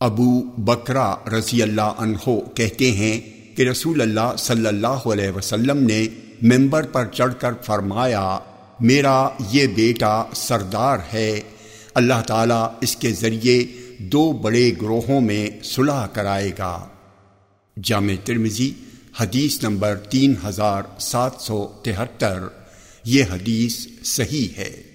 ابو بکرا رضی اللہ عنہ کہتے ہیں کہ رسول اللہ صلی اللہ علیہ وسلم نے ممبر پر چڑھ کر فرمایا، میرا یہ بیٹا سردار ہے۔ اللہ تعالیٰ اس کے ذریعے دو بڑے گروہوں میں صلح کرائے گا۔ جامع ترمزی حدیث نمبر تین ہزار سات سو تہتر۔ یہ حدیث صحیح ہے۔